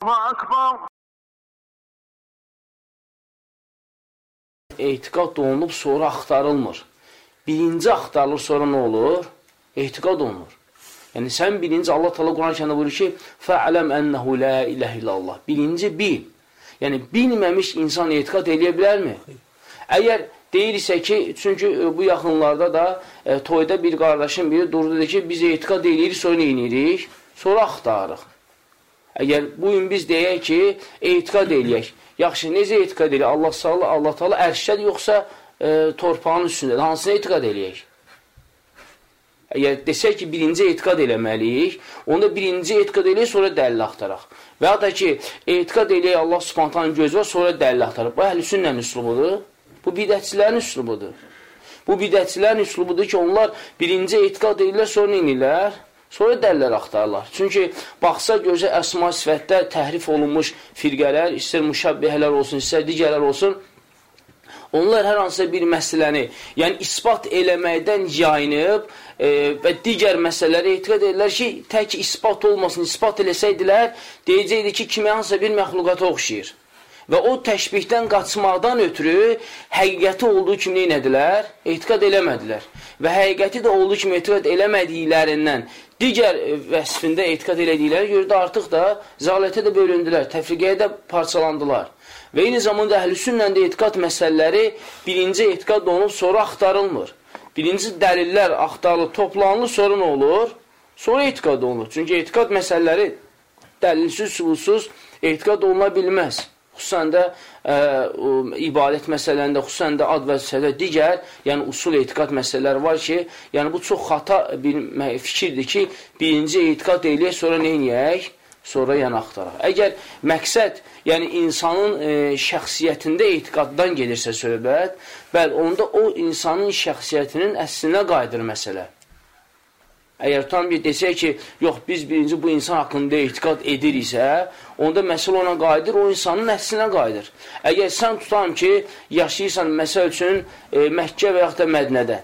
Akbar. Etiqad olunub sonra axtarılmır. Birinci axtarılır, sonra nə olur? Etiqad olunur. Yəni, sən birinci Allah tala Quran kəndə buyurur ki, fəələm ənəhu lə iləh illallah. Birinci bil. Yəni, bilməmiş insan etiqad eləyə bilərmi? Əgər deyirsə ki, çünki e, bu yaxınlarda da e, toyda bir qardaşın biri durdu dedi ki, biz etiqad eləyirik, sonra neyinirik? Sonra axtarırıq. Əgər bu gün biz deyək ki, etiqad eləyək. Yaxşı, necə etiqad eləyək? Allah sağlı, Allah talı ərşəd yoxsa e, torpağın üstündədir. Hansına etiqad eləyək? Əgər desək ki, birinci etiqad eləməliyik, onda birinci etiqad eləyək, sonra dəlil axtaraq. Və ya da ki, etiqad eləyək Allah spontan gözü var, sonra dəlil axtaraq. Bu əhl-i sünnənin üslubudur. Bu bidətçilərin üslubudur. Bu bidətçilərin üslubudur ki, onlar birinci etiqad edirlər, sonra inirlər. Sonra dəllər axtarırlar. Çünki baxsa gözə əsma sifətdə təhrif olunmuş firqələr, istər müşəbbihələr olsun, istər digərlər olsun, onlar hər hansısa bir məsələni, yəni ispat eləməkdən yayınıb e, və digər məsələləri etiqat edirlər ki, tək ispat olmasın, ispat eləsəydilər, deyəcəkdi ki, kimi hansısa bir məxluqata oxşayır. Və o təşbihdən qaçmaqdan ötürü həqiqəti olduğu kimi neynədilər? Etiqad eləmədilər. Və həqiqəti də olduğu kimi etiqad eləmədiklərindən digər e, vəsfində etiqad elədikləri görə də artıq da zalətə də bölündülər, təfriqəyə də parçalandılar. Və eyni zamanda əhlüsünlə də etiqad məsələləri birinci etiqad olunub, sonra axtarılmır. Birinci dəlillər axtarılır, toplanılır, sonra nə olur? Sonra etiqad olunur. Çünki etiqad məsələləri dəlilsiz, subulsuz etiqad oluna bilməz xüsusən də ə, ə, ibadət məsələlərində, xüsusən də ad və sədə digər, yəni usul etiqad məsələləri var ki, yəni bu çox xata bir fikirdir ki, birinci etiqad eləyək, sonra nə eləyək? Sonra yəni axtaraq. Əgər məqsəd, yəni insanın e, şəxsiyyətində etiqaddan gedirsə söhbət, bəli, onda o insanın şəxsiyyətinin əslinə qayıdır məsələ. Əgər tam bir desək ki, yox, biz birinci bu insan haqqında etiqad ediriksə, onda məsələ ona qayıdır, o insanın əslinə qayıdır. Əgər sən tutam ki, yaşayırsan, məsəl üçün, e, Məkkə və yaxud da Mədnədə,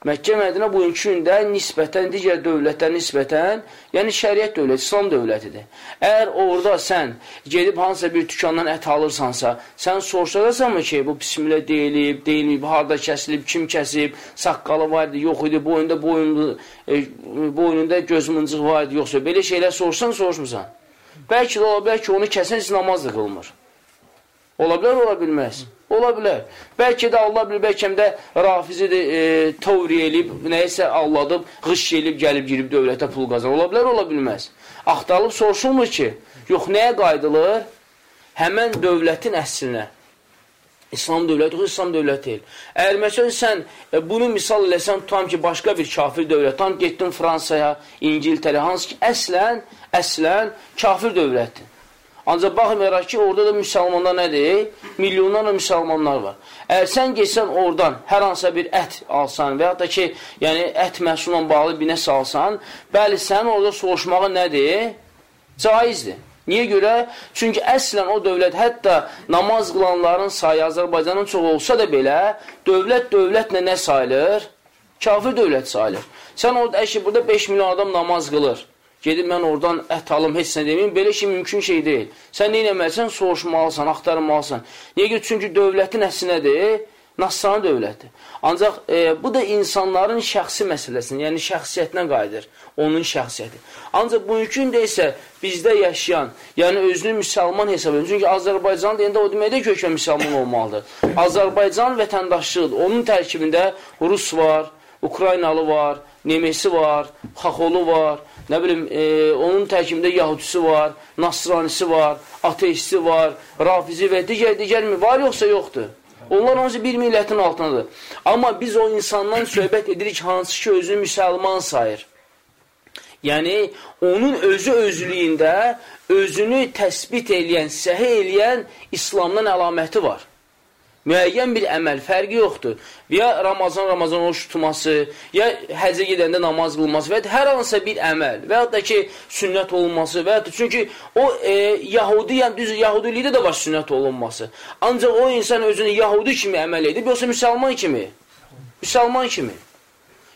Məkkə Mədinə bugünkü gündə nisbətən, digər dövlətlər nisbətən, yəni şəriət dövləti, İslam dövlətidir. Əgər orada sən gedib hansısa bir dükandan ət alırsansa, sən soruşacaqsanmı ki, bu bismilə deyilib, deyilməyib, harada kəsilib, kim kəsib, saqqalı var idi, yox idi, boyunda, boyunda, e, boynunda göz mıncıq var idi, yoxsa belə şeylər soruşsan, soruşmursan. Bəlkə də bilər ki, onu kəsən heç namaz da qılmır. Ola bilər, ola bilməz. Ola bilər. Bəlkə də Allah bilir, bəlkə də rafizidir, e, tovri elib, nəyəsə alladıb, qış elib, gəlib girib dövlətə pul qazanır. Ola bilər, ola bilməz. Axtarılıb soruşulmur ki, yox, nəyə qayıdılır? Həmən dövlətin əslinə. İslam dövləti, yox, İslam dövləti deyil. Əgər məsələn sən e, bunu misal eləsən, tutam ki, başqa bir kafir dövlət, tam getdin Fransaya, İngiltərə, hansı ki, əslən, əslən kafir dövlətdir. Ancaq baxmayaraq ki, orada da müsəlmanlar nədir? Milyonlarla müsəlmanlar var. Əgər sən geçsən oradan hər hansısa bir ət alsan və ya da ki, yəni ət məhsulla bağlı bir nəsə alsan, bəli, sənin orada soruşmağı nədir? Caizdir. Niyə görə? Çünki əslən o dövlət, hətta namaz qılanların sayı Azərbaycanın çox olsa da belə, dövlət dövlətlə nə sayılır? Kafir dövlət sayılır. Sən orada, əşi, burada 5 milyon adam namaz qılır. Gedib mən oradan ət alım, heç nə deməyim. Belə şey mümkün şey deyil. Sən nə eləməlisən? Soruşmalısan, axtarmalısan. Niyə ki? Çünki dövlətin əslinədir, Nasrani dövləti. Ancaq e, bu da insanların şəxsi məsələsinin, yəni şəxsiyyətinə qayıdır, onun şəxsiyyəti. Ancaq bugünkü də isə bizdə yaşayan, yəni özünü müsəlman hesab edir. Çünki Azərbaycan deyəndə o deməkdə kökə müsəlman olmalıdır. Azərbaycan vətəndaşlığıdır. Onun tərkibində Rus var, Ukraynalı var, Nemesi var, Xaxolu var, nə bilim, e, onun tərkibində Yahudisi var, Nasranisi var, ateisti var, Rafizi və digər-digər mi var, yoxsa yoxdur? Onlar hansı bir millətin altındadır. Amma biz o insandan söhbət edirik, hansı ki, özünü müsəlman sayır. Yəni, onun özü özlüyündə özünü təsbit eləyən, səhi eləyən İslamdan əlaməti var müəyyən bir əməl, fərqi yoxdur. Ya Ramazan, Ramazan oruç tutması, ya həcə gedəndə namaz qılması və ya hər hansısa bir əməl və ya da ki, sünnət olunması və ya da çünki o e, Yahudi, yəni düz Yahudilikdə də var sünnət olunması. Ancaq o insan özünü Yahudi kimi əməl edib, yoxsa müsəlman kimi? Müsəlman kimi.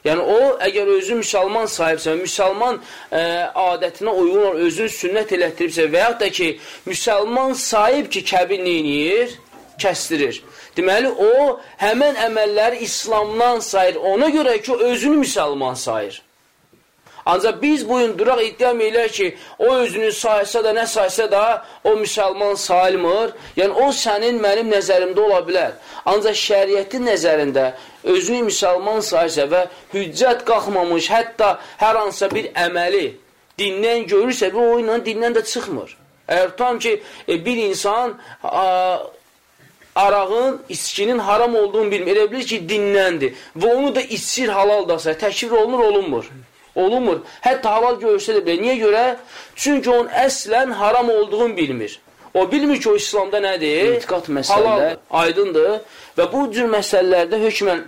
Yəni o, əgər özü müsəlman sahibsə, müsəlman ə, adətinə uyğun özünü sünnət elətdiribsə və yaxud da ki, müsəlman sahib ki, kəbir neyniyir? Kəstirir. Deməli, o, həmən əməlləri İslamdan sayır. Ona görə ki, özünü müsəlman sayır. Ancaq biz bu gün duraq iddiam eləyək ki, o özünü saysa da, nə saysa da, o müsəlman sayılmır. Yəni, o sənin, mənim nəzərimdə ola bilər. Ancaq şəriyyətin nəzərində özünü müsəlman sayırsa və hüccət qalxmamış, hətta hər hansısa bir əməli dindən görürsə, bu o ilə dindən də çıxmır. Əgər tutam ki, e, bir insan arağın, içkinin haram olduğunu bilmir. Elə bilir ki, dinləndir və onu da içsir halaldasa, təkvir olunur, olunmur. Olunmur. Hətta halal görsə də belə. Niyə görə? Çünki onun əslən haram olduğunu bilmir. O bilmir ki, o İslamda nədir? İtiqat məsələlər aydındır və bu cür məsələlərdə hökmən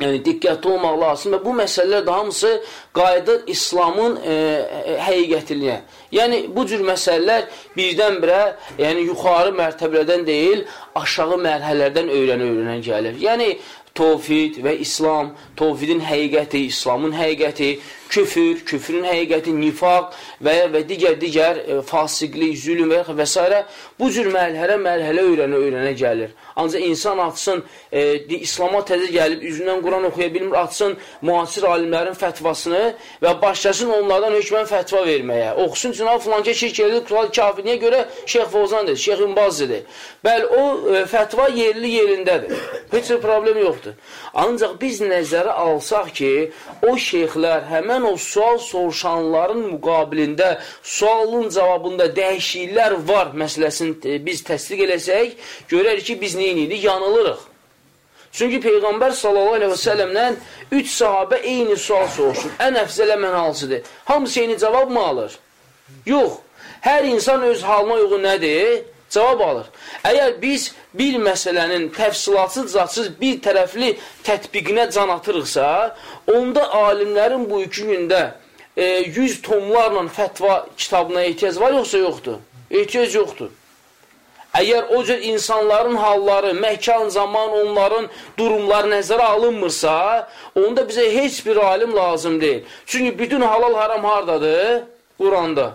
yəni, diqqətli olmaq lazım və bu məsələlər də hamısı qayıdır İslamın e, e, həqiqətinə. Yəni, bu cür məsələlər birdən-birə yəni, yuxarı mərtəbələrdən deyil, aşağı mərhələrdən öyrənə-öyrənə gəlir. Yəni, tovhid və İslam, tovhidin həqiqəti, İslamın həqiqəti, küfür, küfrün həqiqəti, nifaq və və digər-digər e, fasiqlik, zülüm və, və s. bu cür mərhələ mərhələ öyrənə-öyrənə gəlir. Ancaq insan atsın, e, İslama təzə gəlib, üzündən Quran oxuya bilmir, atsın müasir alimlərin fətvasını və başlasın onlardan hökmən fətva verməyə. Oxusun, cənab filankə şirk edir, kafir, niyə görə Şeyx Fozan dedi, Şeyx İmbaz dedi. Bəli, o e, fətva yerli yerindədir. Heç bir problem yoxdur. Ancaq biz nəzərə alsaq ki, o şeyxlər həmən o sual soruşanların müqabilində sualın cavabında dəyişikliklər var məsələsini biz təsdiq eləsək, görərik ki, biz neyinirik? Yanılırıq. Çünki Peyğəmbər sallallahu aleyhi və sələmdən üç sahabə eyni sual soruşur. Ən əfzələ mən halsıdır. Hamısı eyni cavab mı alır? Yox. Hər insan öz halına uyğun nədir? Cavab alır. Əgər biz bir məsələnin təfsilatsız-zatsız bir tərəfli tətbiqinə can atırıqsa, onda alimlərin bu iki gündə e, 100 tomlarla fətva kitabına ehtiyac var yoxsa yoxdur? Ehtiyac yoxdur. Əgər o cür insanların halları, məkan, zaman, onların durumları nəzərə alınmırsa, onda bizə heç bir alim lazım deyil. Çünki bütün halal haram hardadır? Quranda.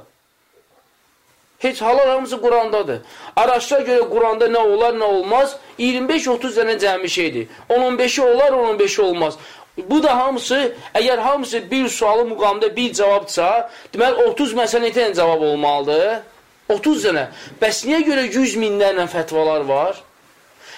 Heç halal hamısı Qurandadır. Araşdıra görə Quranda nə olar, nə olmaz? 25-30 dənə cəmi şeydir. 10-15-i olar, 10-15-i olmaz. Bu da hamısı, əgər hamısı bir sualı müqamda bir cavabdırsa, deməli 30 məsələ neçə cavab olmalıdır? 30 dənə. Bəs niyə görə 100 minlərlə fətvalar var?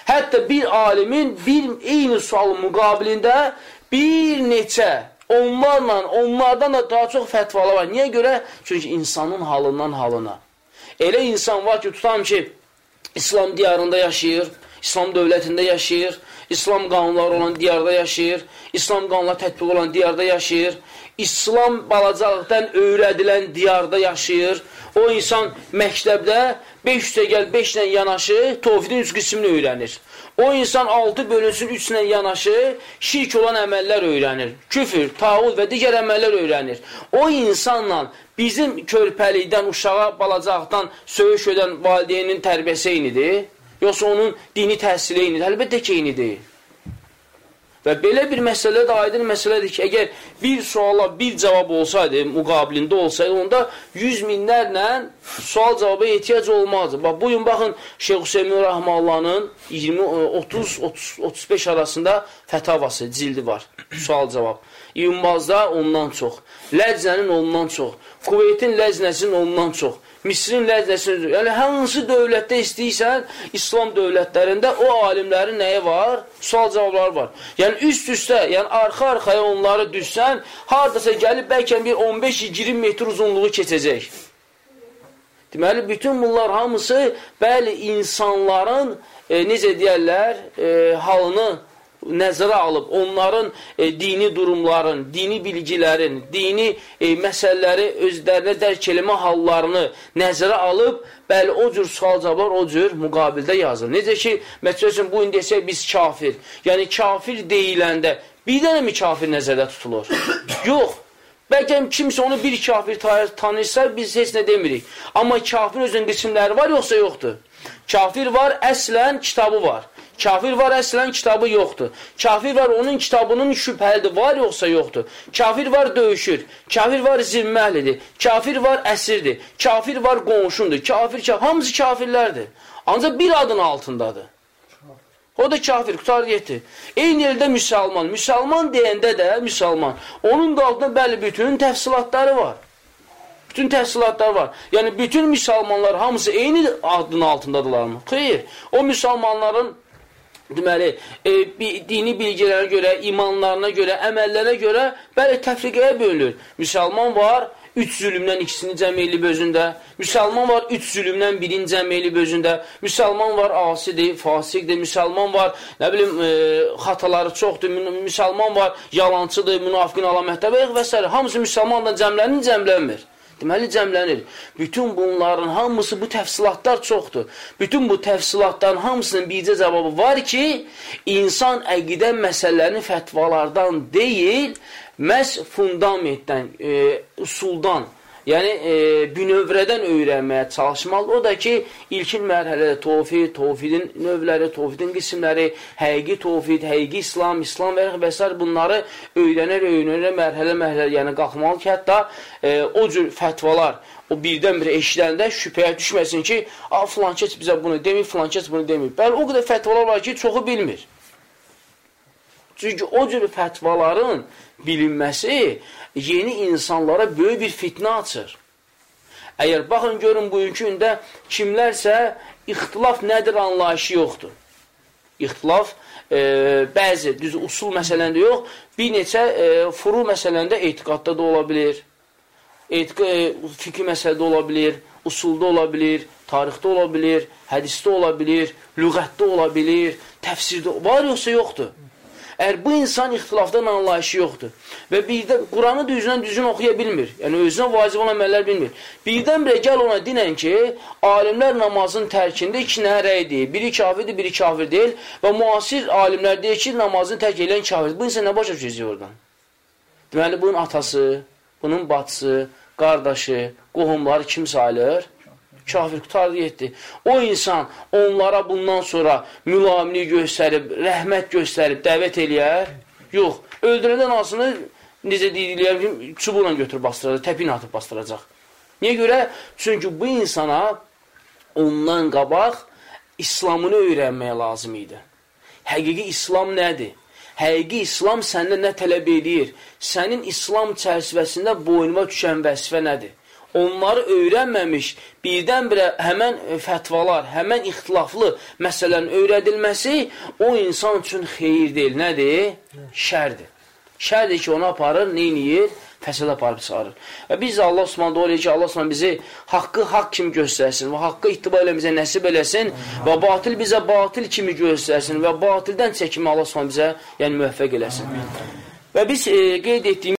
Hətta bir alimin bir eyni sualın müqabilində bir neçə onlarla, onlardan da daha çox fətvalar var. Niyə görə? Çünki insanın halından halına. Elə insan var ki, tutam ki, İslam diyarında yaşayır, İslam dövlətində yaşayır, İslam qanunları olan diyarda yaşayır, İslam qanunları tətbiq olan diyarda yaşayır, İslam balacalıqdan öyrədilən diyarda yaşayır. O insan məktəbdə 5 üstəgəl 5 ilə yanaşı tovhidin üç qismini öyrənir. O insan 6 bölünsün 3 ilə yanaşı şirk olan əməllər öyrənir. Küfür, tağul və digər əməllər öyrənir. O insanla bizim körpəlikdən, uşağa, balacaqdan söyüş edən valideynin tərbiyəsi eynidir. Yoxsa onun dini təhsili eynidir. Əlbəttə ki, eynidir. Və belə bir məsələ də aydın məsələdir ki, əgər bir suala bir cavab olsaydı, müqabilində olsaydı, onda yüz minlərlə sual cavaba ehtiyac olmazdı. Bax, bugün baxın, Şeyh Hüseymin Rəhmallahın 20, 30, 30, 35 arasında fətavası, cildi var, sual cavab. İmbazda ondan çox, Ləczənin ondan çox, Kuveytin ləznəsinin ondan çox. Misrin ləzzəsini, yəni hansı dövlətdə istəyirsən, İslam dövlətlərində o alimlərin nəyi var? Sual cavabları var. Yəni üst-üstə, yəni arxa-arxaya onları düşsən, haradasa gəlib bəlkə bir 15-20 metr uzunluğu keçəcək. Deməli, bütün bunlar hamısı, bəli, insanların, e, necə deyərlər, e, halını nəzərə alıb onların e, dini durumların, dini bilgilərin, dini e, məsələləri özlərinə dərk eləmə hallarını nəzərə alıb, bəli, o cür sual cavablar o cür müqabildə yazılır. Necə ki, məsələn, bu gün desək biz kafir, yəni kafir deyiləndə bir dənə mi kafir nəzərdə tutulur? Yox. Bəlkə kimsə onu bir kafir tanıyırsa, biz heç nə demirik. Amma kafir özünün qismləri var, yoxsa yoxdur? Kafir var, əslən kitabı var. Kafir var, əslən kitabı yoxdur. Kafir var, onun kitabının şübhəlidir, var yoxsa yoxdur. Kafir var, döyüşür. Kafir var, zimməlidir. Kafir var, əsirdir. Kafir var, qonşundur. Kafir, kafir, hamısı kafirlərdir. Ancaq bir adın altındadır. O da kafir, qutar yeti. Eyni yerdə müsəlman. Müsəlman deyəndə də müsəlman. Onun da altında bəli bütün təfsilatları var. Bütün təfsilatlar var. Yəni, bütün müsəlmanlar hamısı eyni adın altındadırlarmı? Xeyr. O müsəlmanların deməli, e, dini bilgilərə görə, imanlarına görə, əməllərə görə bəli təfriqəyə bölünür. Müsəlman var, üç zülümdən ikisini cəm elib özündə. Müsəlman var, üç zülümdən birini cəm elib özündə. Müsəlman var, asidir, fasiqdir. Müsəlman var, nə bilim, e, xataları çoxdur. Müsəlman var, yalancıdır, münafiqin əlamətləri və s. Hamısı müsəlmanla cəmlənir, cəmlənmir. Deməli, cəmlənir. Bütün bunların hamısı, bu təfsilatlar çoxdur. Bütün bu təfsilatların hamısının bircə cavabı var ki, insan əqidə məsələlərini fətvalardan deyil, məhz fundamentdən, e, usuldan, yəni e, bünövrədən öyrənməyə çalışmalı. O da ki, ilkin mərhələdə tovfid, tovfidin növləri, tovfidin qismləri, həqiqi tovfid, həqiqi İslam, İslam və, və s. bunları öyrənər, öyrənər, mərhələ-mərhələ, yəni qalxmalı ki, hətta e, o cür fətvalar, o birdən-birə eşidəndə şübhəyə düşməsin ki, a, filan keç bizə bunu demir, filan keç bunu demir. Bəli, o qədər fətvalar var ki, çoxu bilmir. Çünki o cür fətvaların bilinməsi yeni insanlara böyük bir fitnə açır. Əgər baxın, görün, bugünkü gündə kimlərsə ixtilaf nədir anlayışı yoxdur. İxtilaf e, bəzi, düz usul məsələndə yox, bir neçə e, furu məsələndə etiqadda da ola bilir, etiq e, fikri məsələdə ola bilir, usulda ola bilir, tarixdə ola bilir, hədisdə ola bilir, lüğətdə ola bilir, təfsirdə, var yoxsa yoxdur. Əgər bu insan ixtilafdan anlayışı yoxdur və birdən Quranı düzdən düzgün oxuya bilmir, yəni özünə vacib olan əməllər bilmir. Birdən-birə gəl ona dinən ki, alimlər namazın tərkində iki nə rəy deyil. Biri kafirdir, biri kafir deyil və müasir alimlər deyir ki, namazını tərk edən kafirdir. Bu insan nə başa düşəcək oradan? Deməli, bunun atası, bunun bacısı, qardaşı, qohumları kim sayılır? Kafir qutardı getdi. O insan onlara bundan sonra mülamini göstərib, rəhmət göstərib, dəvət eləyər? Yox. Öldürəndən hansını necə deyirlər, çubuqla götürüb bastıracaq, təpin atıb bastıracaq. Niyə görə? Çünki bu insana ondan qabaq İslamını öyrənməyə lazım idi. Həqiqi İslam nədir? Həqiqi İslam səndən nə tələb edir? Sənin İslam çərçivəsində boynuma düşən vəzifə nədir? Onları öyrənməmiş birdən-birə həmən fətvalar, həmən ixtilaflı məsələnin öyrədilməsi o insan üçün xeyir deyil. Nədir? Şərdir. Şərdir ki, onu aparır, neyniyir? Fəsədə aparıb çağırır. Və biz Allah Osman dua ki, Allah Osman bizi haqqı haqq kimi göstərsin və haqqı ittiba ilə bizə nəsib eləsin və batil bizə batil kimi göstərsin və batildən çəkimi Allah Osman bizə yəni müvəffəq eləsin. Və biz e, qeyd etdiyimiz